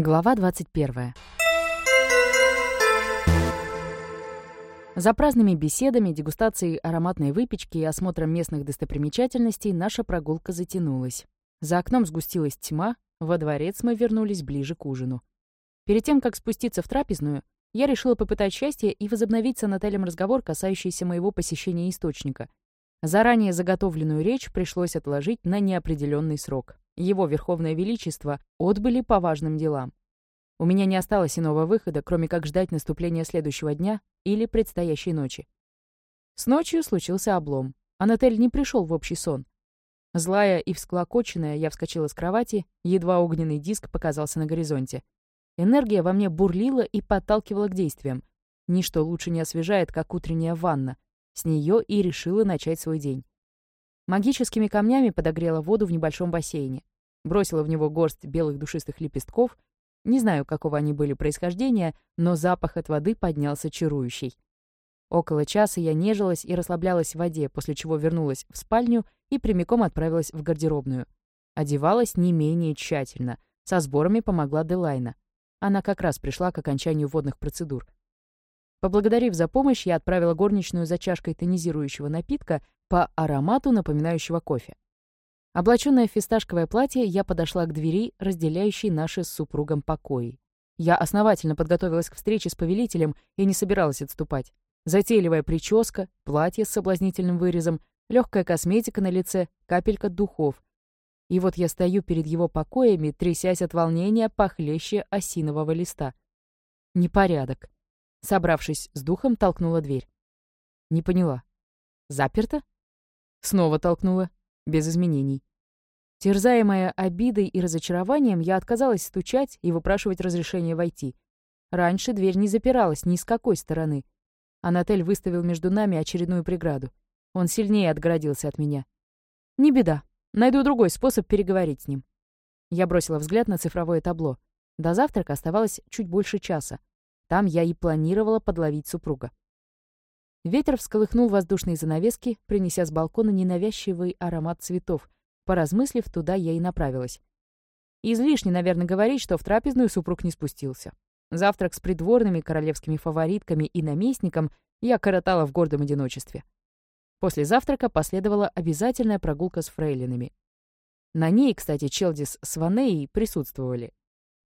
Глава 21. За праздными беседами, дегустацией ароматной выпечки и осмотром местных достопримечательностей наша прогулка затянулась. За окном сгустилась тьма, во дворец мы вернулись ближе к ужину. Перед тем, как спуститься в трапезную, я решила попытать счастье и возобновить с Анателем разговор, касающийся моего посещения источника. Заранее заготовленную речь пришлось отложить на неопределенный срок его Верховное Величество отбыли по важным делам. У меня не осталось иного выхода, кроме как ждать наступления следующего дня или предстоящей ночи. С ночью случился облом. Анатель не пришел в общий сон. Злая и всклокоченная, я вскочила с кровати, едва огненный диск показался на горизонте. Энергия во мне бурлила и подталкивала к действиям. Ничто лучше не освежает, как утренняя ванна. С нее и решила начать свой день. Магическими камнями подогрела воду в небольшом бассейне. Бросила в него горсть белых душистых лепестков. Не знаю, какого они были происхождения, но запах от воды поднялся чарующий. Около часа я нежилась и расслаблялась в воде, после чего вернулась в спальню и прямиком отправилась в гардеробную. Одевалась не менее тщательно. Со сборами помогла Делайна. Она как раз пришла к окончанию водных процедур. Поблагодарив за помощь, я отправила горничную за чашкой тонизирующего напитка по аромату, напоминающего кофе. Облаченная в фисташковое платье, я подошла к двери, разделяющей наши с супругом покои. Я основательно подготовилась к встрече с повелителем и не собиралась отступать. Затейливая прическа, платье с соблазнительным вырезом, легкая косметика на лице, капелька духов. И вот я стою перед его покоями, трясясь от волнения похлеще осинового листа. Непорядок. Собравшись с духом, толкнула дверь. Не поняла. Заперто? Снова толкнула. Без изменений. Терзаемая обидой и разочарованием, я отказалась стучать и выпрашивать разрешение войти. Раньше дверь не запиралась ни с какой стороны. Анатель выставил между нами очередную преграду. Он сильнее отгородился от меня. Не беда. Найду другой способ переговорить с ним. Я бросила взгляд на цифровое табло. До завтрака оставалось чуть больше часа. Там я и планировала подловить супруга. Ветер всколыхнул воздушные занавески, принеся с балкона ненавязчивый аромат цветов. Поразмыслив, туда я и направилась. Излишне, наверное, говорить, что в трапезную супруг не спустился. Завтрак с придворными королевскими фаворитками и наместником я коротала в гордом одиночестве. После завтрака последовала обязательная прогулка с фрейлинами. На ней, кстати, Челдис с Ванеей присутствовали.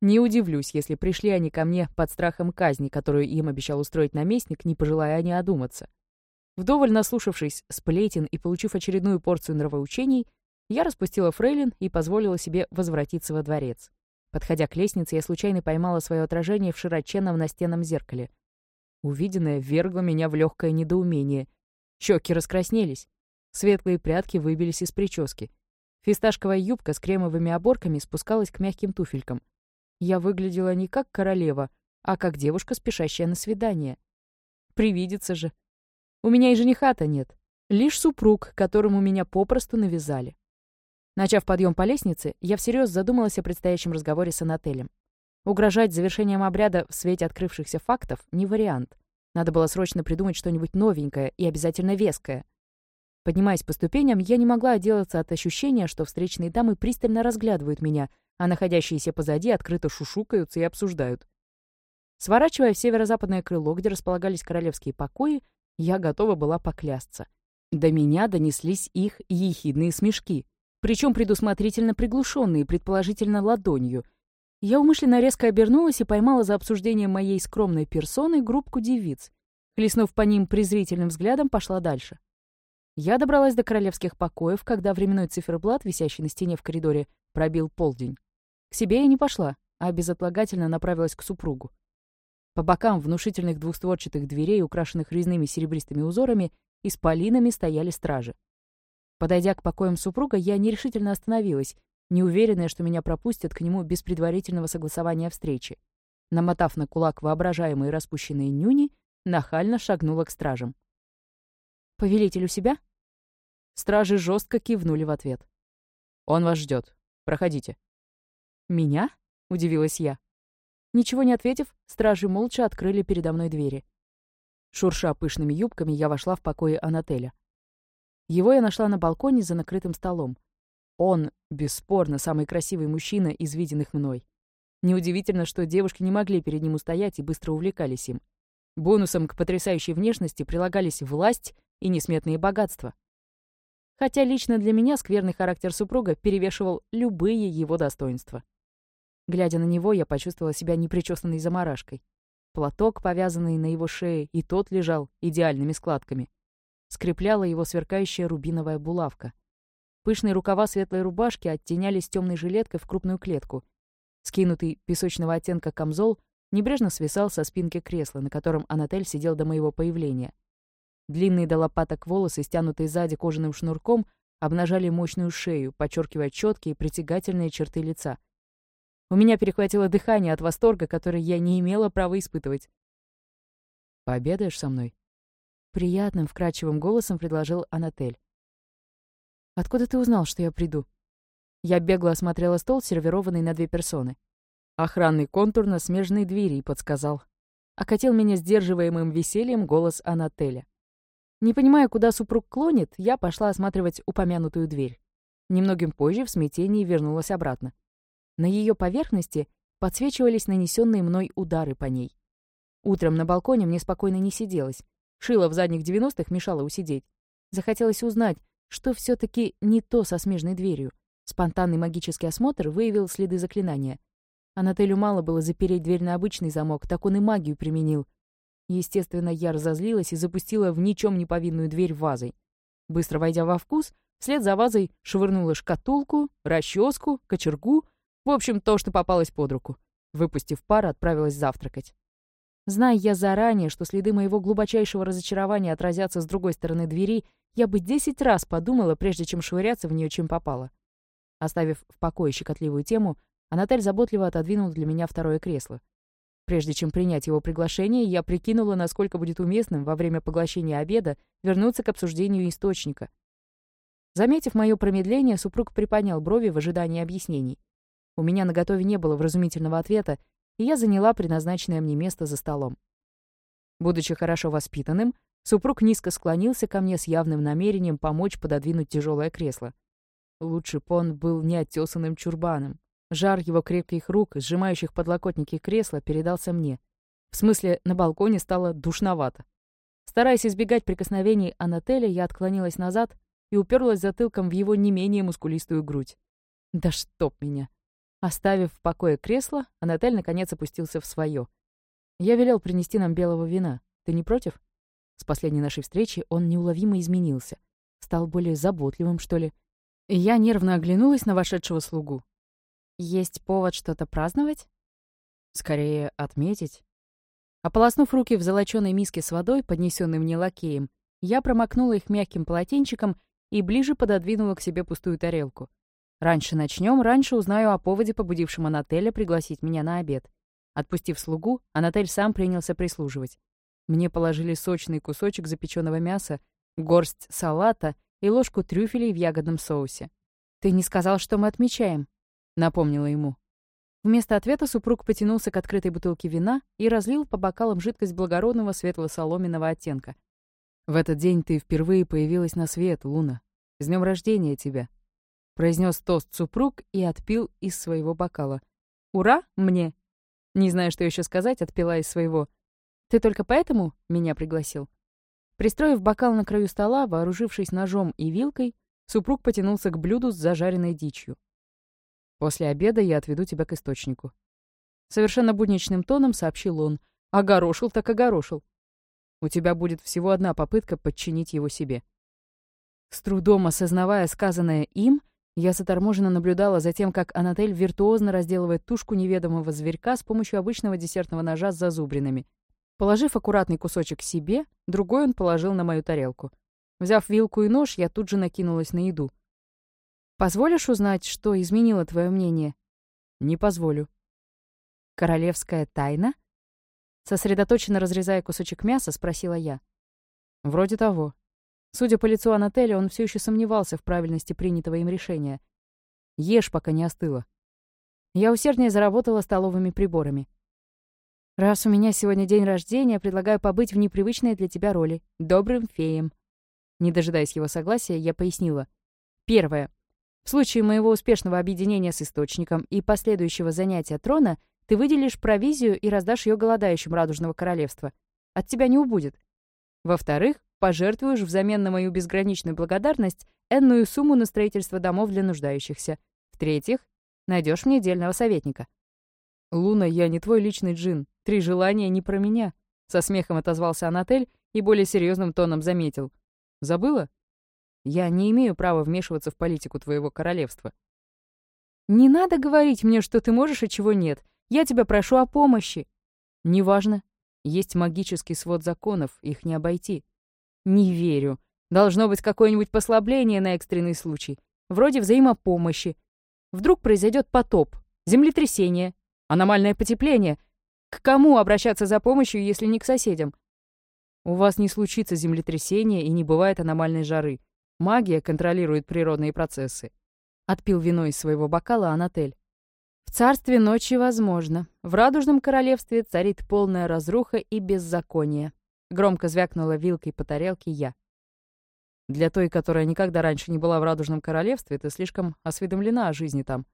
Не удивлюсь, если пришли они ко мне под страхом казни, которую им обещал устроить наместник, не пожелая они одуматься. Вдоволь наслушавшись сплетен и получив очередную порцию нравоучений, я распустила фрейлин и позволила себе возвратиться во дворец. Подходя к лестнице, я случайно поймала свое отражение в широченном настенном зеркале. Увиденное ввергло меня в легкое недоумение. Щеки раскраснелись. Светлые прядки выбились из прически. Фисташковая юбка с кремовыми оборками спускалась к мягким туфелькам. Я выглядела не как королева, а как девушка, спешащая на свидание. Привидится же. У меня и жениха-то нет. Лишь супруг, которому меня попросту навязали. Начав подъем по лестнице, я всерьез задумалась о предстоящем разговоре с Анателем. Угрожать завершением обряда в свете открывшихся фактов — не вариант. Надо было срочно придумать что-нибудь новенькое и обязательно веское. Поднимаясь по ступеням, я не могла отделаться от ощущения, что встречные дамы пристально разглядывают меня — а находящиеся позади открыто шушукаются и обсуждают. Сворачивая в северо-западное крыло, где располагались королевские покои, я готова была поклясться. До меня донеслись их ехидные смешки, причем предусмотрительно приглушенные, предположительно ладонью. Я умышленно резко обернулась и поймала за обсуждением моей скромной персоны группку девиц. Хлестнув по ним презрительным взглядом, пошла дальше. Я добралась до королевских покоев, когда временной циферблат, висящий на стене в коридоре, пробил полдень. К себе я не пошла, а безотлагательно направилась к супругу. По бокам внушительных двустворчатых дверей, украшенных резными серебристыми узорами, и с полинами стояли стражи. Подойдя к покоям супруга, я нерешительно остановилась, неуверенная, что меня пропустят к нему без предварительного согласования встречи. Намотав на кулак воображаемые распущенные нюни, нахально шагнула к стражам. «Повелитель у себя?» Стражи жестко кивнули в ответ. «Он вас ждет. Проходите». «Меня?» — удивилась я. Ничего не ответив, стражи молча открыли передо мной двери. Шурша пышными юбками, я вошла в покои Анателя. Его я нашла на балконе за накрытым столом. Он, бесспорно, самый красивый мужчина из виденных мной. Неудивительно, что девушки не могли перед ним устоять и быстро увлекались им. Бонусом к потрясающей внешности прилагались власть и несметные богатства. Хотя лично для меня скверный характер супруга перевешивал любые его достоинства. Глядя на него, я почувствовала себя непричесанной заморашкой. Платок, повязанный на его шее, и тот лежал идеальными складками. Скрепляла его сверкающая рубиновая булавка. Пышные рукава светлой рубашки оттенялись темной жилеткой в крупную клетку. Скинутый песочного оттенка камзол небрежно свисал со спинки кресла, на котором Анатель сидел до моего появления. Длинные до лопаток волосы, стянутые сзади кожаным шнурком, обнажали мощную шею, подчеркивая четкие притягательные черты лица. У меня перехватило дыхание от восторга, который я не имела права испытывать. «Пообедаешь со мной?» Приятным, вкрадчивым голосом предложил Анатель. «Откуда ты узнал, что я приду?» Я бегло осмотрела стол, сервированный на две персоны. Охранный контур на смежной двери подсказал. Окатил меня сдерживаемым весельем голос Анателя. Не понимая, куда супруг клонит, я пошла осматривать упомянутую дверь. Немногим позже в смятении вернулась обратно. На ее поверхности подсвечивались нанесенные мной удары по ней. Утром на балконе мне спокойно не сиделось. Шила в задних девяностых мешала усидеть. Захотелось узнать, что все таки не то со смежной дверью. Спонтанный магический осмотр выявил следы заклинания. Анателю мало было запереть дверь на обычный замок, так он и магию применил. Естественно, я разозлилась и запустила в ничем не повинную дверь вазой. Быстро войдя во вкус, вслед за вазой швырнула шкатулку, расческу, кочергу, в общем, то, что попалось под руку. Выпустив пар, отправилась завтракать. Зная я заранее, что следы моего глубочайшего разочарования отразятся с другой стороны двери, я бы десять раз подумала, прежде чем швыряться в нее, чем попало. Оставив в покое щекотливую тему, Анатель заботливо отодвинул для меня второе кресло. Прежде чем принять его приглашение, я прикинула, насколько будет уместным во время поглощения обеда вернуться к обсуждению источника. Заметив мое промедление, супруг приподнял брови в ожидании объяснений. У меня на готове не было вразумительного ответа, и я заняла предназначенное мне место за столом. Будучи хорошо воспитанным, Супруг низко склонился ко мне с явным намерением помочь пододвинуть тяжелое кресло. Лучше бы он был неотесанным чурбаном. Жар его крепких рук, сжимающих подлокотники кресла, передался мне. В смысле, на балконе стало душновато. Стараясь избегать прикосновений Анателя, я отклонилась назад и уперлась затылком в его не менее мускулистую грудь. Да чтоб меня! Оставив в покое кресло, Анатель наконец опустился в свое. Я велел принести нам белого вина. Ты не против? С последней нашей встречи он неуловимо изменился. Стал более заботливым, что ли. Я нервно оглянулась на вошедшего слугу. «Есть повод что-то праздновать?» «Скорее, отметить». Ополоснув руки в золоченой миске с водой, поднесенной мне лакеем, я промокнула их мягким полотенчиком и ближе пододвинула к себе пустую тарелку. Раньше начнем, раньше узнаю о поводе, побудившем Анателя пригласить меня на обед. Отпустив слугу, Анатель сам принялся прислуживать. Мне положили сочный кусочек запеченного мяса, горсть салата и ложку трюфелей в ягодном соусе. «Ты не сказал, что мы отмечаем?» — напомнила ему. Вместо ответа супруг потянулся к открытой бутылке вина и разлил по бокалам жидкость благородного светло-соломенного оттенка. «В этот день ты впервые появилась на свет, Луна. С днем рождения тебя!» Произнес тост супруг и отпил из своего бокала. «Ура! Мне!» Не знаю, что еще сказать, отпила из своего. Ты только поэтому меня пригласил?» Пристроив бокал на краю стола, вооружившись ножом и вилкой, супруг потянулся к блюду с зажаренной дичью. «После обеда я отведу тебя к источнику». Совершенно будничным тоном сообщил он. «Огорошил так огорошил. У тебя будет всего одна попытка подчинить его себе». С трудом осознавая сказанное им, я заторможенно наблюдала за тем, как Анатель виртуозно разделывает тушку неведомого зверька с помощью обычного десертного ножа с зазубринами — Положив аккуратный кусочек себе, другой он положил на мою тарелку. Взяв вилку и нож, я тут же накинулась на еду. «Позволишь узнать, что изменило твое мнение?» «Не позволю». «Королевская тайна?» Сосредоточенно разрезая кусочек мяса, спросила я. «Вроде того». Судя по лицу Анателя, он все еще сомневался в правильности принятого им решения. «Ешь, пока не остыло». Я усерднее заработала столовыми приборами. Раз у меня сегодня день рождения, предлагаю побыть в непривычной для тебя роли — добрым феем». Не дожидаясь его согласия, я пояснила. Первое. В случае моего успешного объединения с Источником и последующего занятия трона, ты выделишь провизию и раздашь ее голодающим Радужного Королевства. От тебя не убудет. Во-вторых, пожертвуешь взамен на мою безграничную благодарность энную сумму на строительство домов для нуждающихся. В-третьих, найдешь мне дельного советника». «Луна, я не твой личный джин. Три желания не про меня», — со смехом отозвался Анатель и более серьезным тоном заметил. «Забыла? Я не имею права вмешиваться в политику твоего королевства». «Не надо говорить мне, что ты можешь, а чего нет. Я тебя прошу о помощи». «Неважно. Есть магический свод законов, их не обойти». «Не верю. Должно быть какое-нибудь послабление на экстренный случай. Вроде взаимопомощи. Вдруг произойдет потоп, землетрясение, аномальное потепление. К кому обращаться за помощью, если не к соседям? У вас не случится землетрясения и не бывает аномальной жары. Магия контролирует природные процессы. Отпил вино из своего бокала Анатель. В царстве ночи возможно. В радужном королевстве царит полная разруха и беззаконие. Громко звякнула вилкой по тарелке я. Для той, которая никогда раньше не была в радужном королевстве, ты слишком осведомлена о жизни там.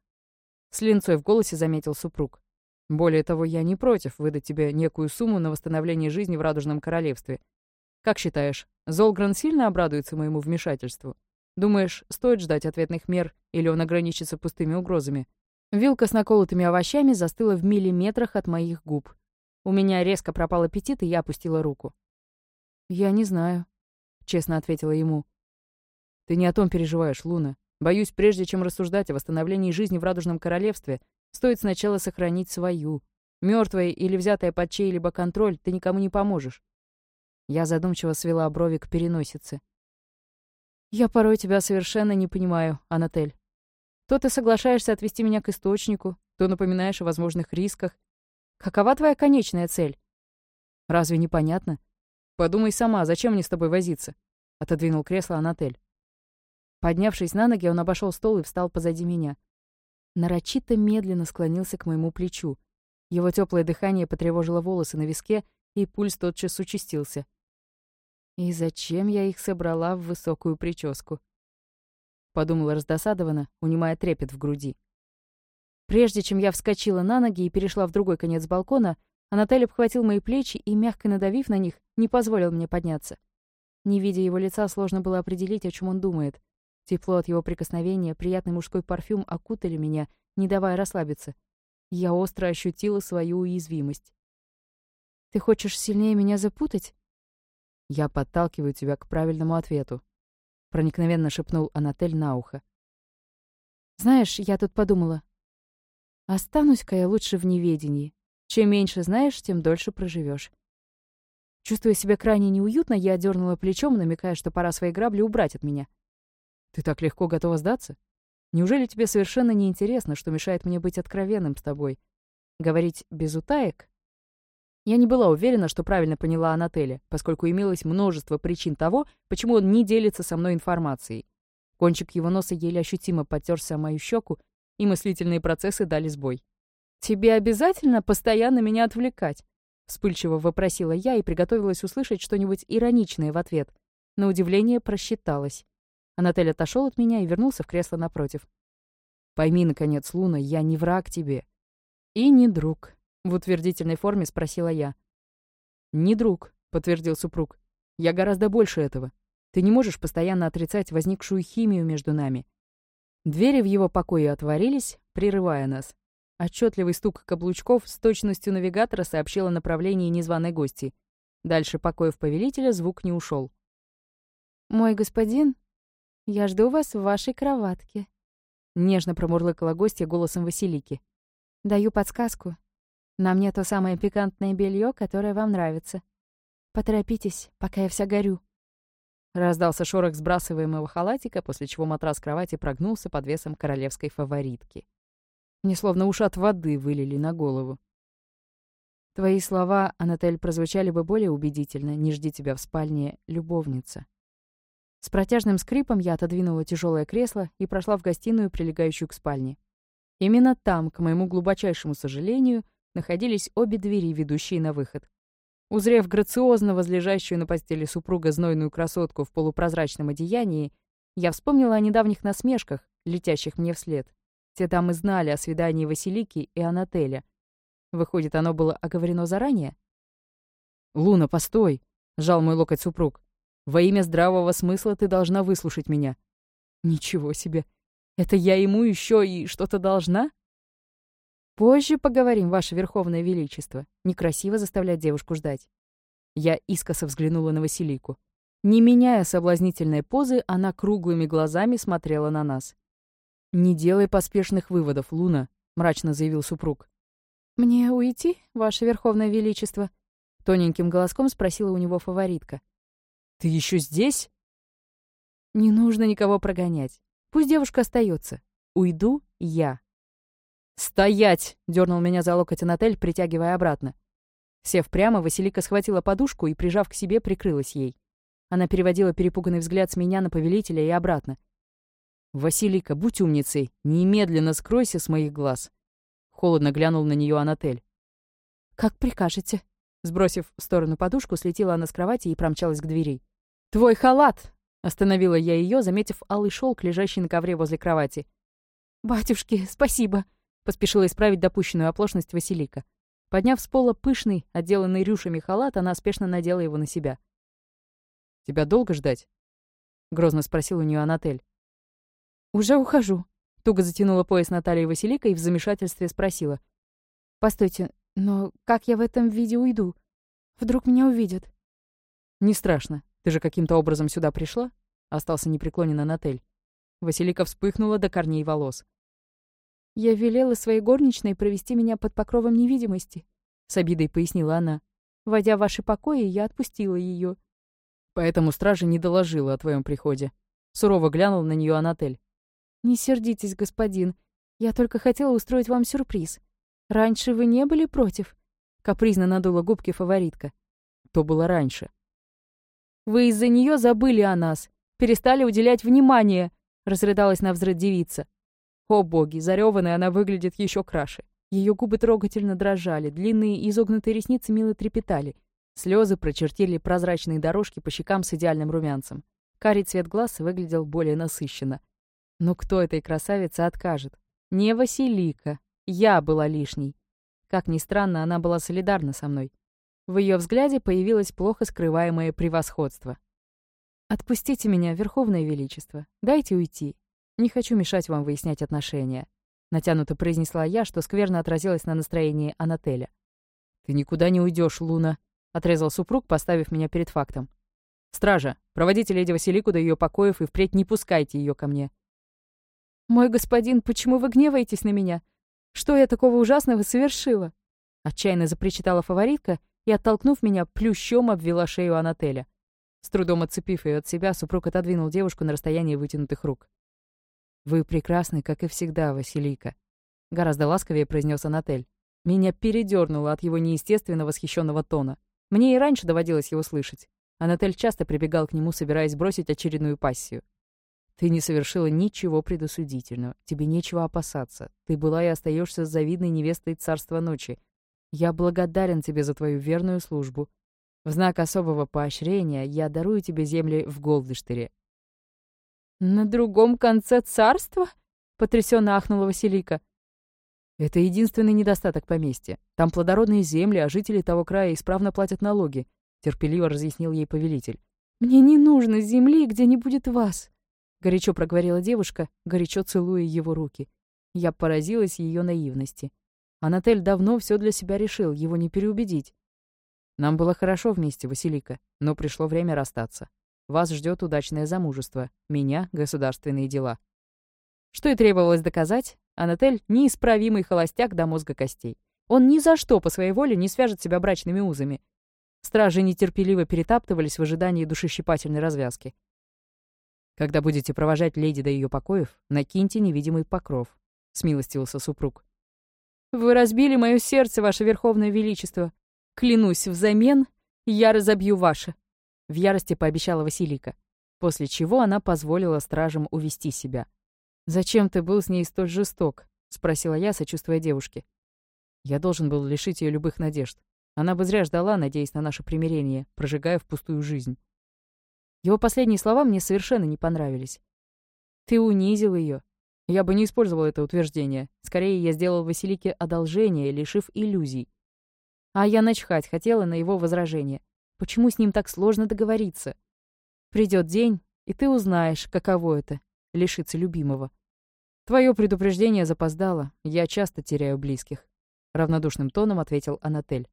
С линцой в голосе заметил супруг. Более того, я не против выдать тебе некую сумму на восстановление жизни в Радужном Королевстве. Как считаешь, Золгран сильно обрадуется моему вмешательству? Думаешь, стоит ждать ответных мер, или он ограничится пустыми угрозами? Вилка с наколотыми овощами застыла в миллиметрах от моих губ. У меня резко пропал аппетит, и я опустила руку. «Я не знаю», — честно ответила ему. «Ты не о том переживаешь, Луна. Боюсь, прежде чем рассуждать о восстановлении жизни в Радужном Королевстве, Стоит сначала сохранить свою. Мертвая или взятая под чей-либо контроль, ты никому не поможешь. Я задумчиво свела брови к переносице. Я порой тебя совершенно не понимаю, Анатель. То ты соглашаешься отвести меня к источнику, то напоминаешь о возможных рисках. Какова твоя конечная цель? Разве непонятно? Подумай сама, зачем мне с тобой возиться? Отодвинул кресло Анатель. Поднявшись на ноги, он обошел стол и встал позади меня нарочито медленно склонился к моему плечу. Его теплое дыхание потревожило волосы на виске, и пульс тотчас участился. И зачем я их собрала в высокую прическу? Подумала раздосадованно, унимая трепет в груди. Прежде чем я вскочила на ноги и перешла в другой конец балкона, Анатолий обхватил мои плечи и, мягко надавив на них, не позволил мне подняться. Не видя его лица, сложно было определить, о чем он думает. Тепло от его прикосновения, приятный мужской парфюм окутали меня, не давая расслабиться. Я остро ощутила свою уязвимость. «Ты хочешь сильнее меня запутать?» «Я подталкиваю тебя к правильному ответу», — проникновенно шепнул Анатель на ухо. «Знаешь, я тут подумала. Останусь-ка я лучше в неведении. Чем меньше знаешь, тем дольше проживешь. Чувствуя себя крайне неуютно, я дернула плечом, намекая, что пора свои грабли убрать от меня. Ты так легко готова сдаться? Неужели тебе совершенно не интересно, что мешает мне быть откровенным с тобой? Говорить без утаек? Я не была уверена, что правильно поняла Анателя, поскольку имелось множество причин того, почему он не делится со мной информацией. Кончик его носа еле ощутимо потерся о мою щеку, и мыслительные процессы дали сбой. «Тебе обязательно постоянно меня отвлекать?» Вспыльчиво вопросила я и приготовилась услышать что-нибудь ироничное в ответ. На удивление просчиталась. Анатель отошел от меня и вернулся в кресло напротив. «Пойми, наконец, Луна, я не враг тебе». «И не друг», — в утвердительной форме спросила я. «Не друг», — подтвердил супруг. «Я гораздо больше этого. Ты не можешь постоянно отрицать возникшую химию между нами». Двери в его покое отворились, прерывая нас. Отчетливый стук каблучков с точностью навигатора сообщил о направлении незваной гости. Дальше покоев повелителя звук не ушел. «Мой господин», «Я жду вас в вашей кроватке», — нежно промурлыкала гостья голосом Василики. «Даю подсказку. На мне то самое пикантное белье, которое вам нравится. Поторопитесь, пока я вся горю». Раздался шорох сбрасываемого халатика, после чего матрас кровати прогнулся под весом королевской фаворитки. Мне словно уши от воды вылили на голову. Твои слова, Анатель, прозвучали бы более убедительно «Не жди тебя в спальне, любовница». С протяжным скрипом я отодвинула тяжелое кресло и прошла в гостиную, прилегающую к спальне. Именно там, к моему глубочайшему сожалению, находились обе двери, ведущие на выход. Узрев грациозно возлежащую на постели супруга знойную красотку в полупрозрачном одеянии, я вспомнила о недавних насмешках, летящих мне вслед. Те дамы знали о свидании Василики и Анателя. Выходит, оно было оговорено заранее? «Луна, постой!» — жал мой локоть супруг. «Во имя здравого смысла ты должна выслушать меня». «Ничего себе! Это я ему еще и что-то должна?» «Позже поговорим, Ваше Верховное Величество. Некрасиво заставлять девушку ждать». Я искоса взглянула на Василику. Не меняя соблазнительной позы, она круглыми глазами смотрела на нас. «Не делай поспешных выводов, Луна», — мрачно заявил супруг. «Мне уйти, Ваше Верховное Величество?» — тоненьким голоском спросила у него фаворитка. «Ты еще здесь?» «Не нужно никого прогонять. Пусть девушка остается. Уйду я». «Стоять!» — дернул меня за локоть Анатель, притягивая обратно. Сев прямо, Василика схватила подушку и, прижав к себе, прикрылась ей. Она переводила перепуганный взгляд с меня на повелителя и обратно. «Василика, будь умницей, немедленно скройся с моих глаз!» Холодно глянул на нее Анатель. «Как прикажете?» Сбросив в сторону подушку, слетела она с кровати и промчалась к двери. «Твой халат!» Остановила я ее, заметив алый шелк, лежащий на ковре возле кровати. «Батюшки, спасибо!» Поспешила исправить допущенную оплошность Василика. Подняв с пола пышный, отделанный рюшами халат, она спешно надела его на себя. «Тебя долго ждать?» — грозно спросил у нее Анатель. «Уже ухожу», — туго затянула пояс Натальи Василика и в замешательстве спросила. «Постойте, но как я в этом виде уйду? Вдруг меня увидят?» «Не страшно. Ты же каким-то образом сюда пришла?» — остался непреклонен Анатель. Василика вспыхнула до корней волос. «Я велела своей горничной провести меня под покровом невидимости», — с обидой пояснила она. «Войдя в ваши покои, я отпустила ее. «Поэтому стража не доложила о твоем приходе». Сурово глянул на нее Анатель. «Не сердитесь, господин. Я только хотела устроить вам сюрприз. Раньше вы не были против?» Капризно надула губки фаворитка. «То было раньше». «Вы из-за нее забыли о нас, перестали уделять внимание», — разрыдалась на взрыв девица. О боги, зареванной она выглядит еще краше. Ее губы трогательно дрожали, длинные изогнутые ресницы мило трепетали. Слезы прочертили прозрачные дорожки по щекам с идеальным румянцем. Карий цвет глаз выглядел более насыщенно. Но кто этой красавице откажет? Не Василика. Я была лишней. Как ни странно, она была солидарна со мной. В ее взгляде появилось плохо скрываемое превосходство. «Отпустите меня, Верховное Величество. Дайте уйти. «Не хочу мешать вам выяснять отношения», — натянуто произнесла я, что скверно отразилось на настроении Анателя. «Ты никуда не уйдешь, Луна», — отрезал супруг, поставив меня перед фактом. «Стража, проводите леди Василику до ее покоев и впредь не пускайте ее ко мне». «Мой господин, почему вы гневаетесь на меня? Что я такого ужасного совершила?» Отчаянно запричитала фаворитка и, оттолкнув меня, плющом обвела шею Анателя. С трудом отцепив ее от себя, супруг отодвинул девушку на расстояние вытянутых рук. «Вы прекрасны, как и всегда, Василика», — гораздо ласковее произнес Анатель. Меня передернуло от его неестественно восхищенного тона. Мне и раньше доводилось его слышать. Анатель часто прибегал к нему, собираясь бросить очередную пассию. «Ты не совершила ничего предосудительного. Тебе нечего опасаться. Ты была и остаешься завидной невестой царства ночи. Я благодарен тебе за твою верную службу. В знак особого поощрения я дарую тебе земли в Голдыштыре. «На другом конце царства?» — потрясенно ахнула Василика. «Это единственный недостаток поместья. Там плодородные земли, а жители того края исправно платят налоги», — терпеливо разъяснил ей повелитель. «Мне не нужно земли, где не будет вас», — горячо проговорила девушка, горячо целуя его руки. Я поразилась ее наивности. Анатель давно все для себя решил, его не переубедить. Нам было хорошо вместе, Василика, но пришло время расстаться. Вас ждет удачное замужество, меня — государственные дела. Что и требовалось доказать, Анатель — неисправимый холостяк до мозга костей. Он ни за что по своей воле не свяжет себя брачными узами. Стражи нетерпеливо перетаптывались в ожидании душещипательной развязки. «Когда будете провожать леди до ее покоев, накиньте невидимый покров», — смилостивился супруг. «Вы разбили мое сердце, ваше Верховное Величество. Клянусь, взамен я разобью ваше», в ярости пообещала Василика, после чего она позволила стражам увести себя. «Зачем ты был с ней столь жесток?» — спросила я, сочувствуя девушке. Я должен был лишить ее любых надежд. Она бы зря ждала, надеясь на наше примирение, прожигая впустую жизнь. Его последние слова мне совершенно не понравились. «Ты унизил ее. Я бы не использовал это утверждение. Скорее, я сделал Василике одолжение, лишив иллюзий. А я начхать хотела на его возражение. Почему с ним так сложно договориться? Придет день, и ты узнаешь, каково это — лишиться любимого. Твое предупреждение запоздало. Я часто теряю близких. Равнодушным тоном ответил Анатель.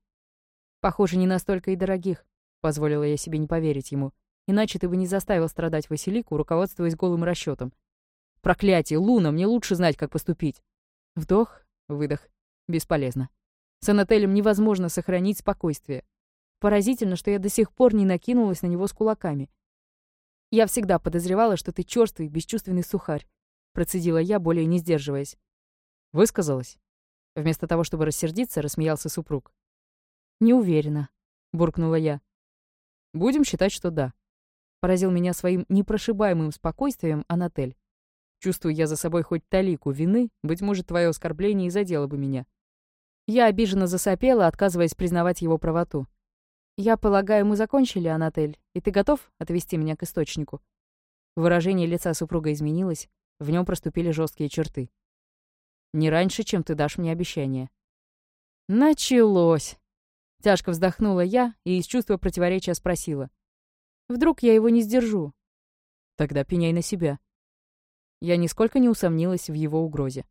Похоже, не настолько и дорогих. Позволила я себе не поверить ему. Иначе ты бы не заставил страдать Василику, руководствуясь голым расчетом. Проклятие, Луна, мне лучше знать, как поступить. Вдох, выдох. Бесполезно. С Анателем невозможно сохранить спокойствие. Поразительно, что я до сих пор не накинулась на него с кулаками. «Я всегда подозревала, что ты чёрствый, бесчувственный сухарь», процедила я, более не сдерживаясь. «Высказалась?» Вместо того, чтобы рассердиться, рассмеялся супруг. «Не уверена», — буркнула я. «Будем считать, что да». Поразил меня своим непрошибаемым спокойствием Анатель. Чувствую я за собой хоть талику вины, быть может, твое оскорбление и задело бы меня. Я обиженно засопела, отказываясь признавать его правоту. «Я полагаю, мы закончили, Анатель, и ты готов отвести меня к источнику?» Выражение лица супруга изменилось, в нем проступили жесткие черты. «Не раньше, чем ты дашь мне обещание». «Началось!» Тяжко вздохнула я и из чувства противоречия спросила. «Вдруг я его не сдержу?» «Тогда пеняй на себя». Я нисколько не усомнилась в его угрозе.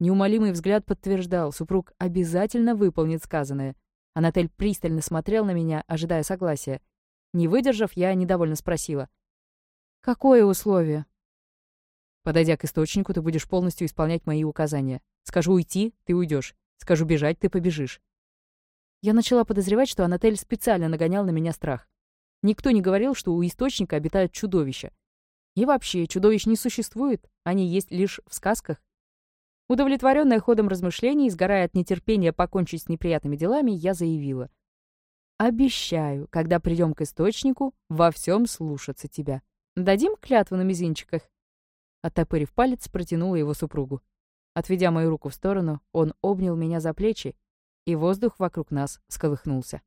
Неумолимый взгляд подтверждал, супруг обязательно выполнит сказанное. Анатель пристально смотрел на меня, ожидая согласия. Не выдержав, я недовольно спросила. «Какое условие?» «Подойдя к источнику, ты будешь полностью исполнять мои указания. Скажу уйти — ты уйдешь. Скажу бежать — ты побежишь». Я начала подозревать, что Анатель специально нагонял на меня страх. Никто не говорил, что у источника обитают чудовища. И вообще, чудовищ не существует, они есть лишь в сказках. Удовлетворенная ходом размышлений, сгорая от нетерпения покончить с неприятными делами, я заявила. «Обещаю, когда придем к источнику, во всем слушаться тебя. Дадим клятву на мизинчиках?» Оттопырив палец, протянула его супругу. Отведя мою руку в сторону, он обнял меня за плечи, и воздух вокруг нас сколыхнулся.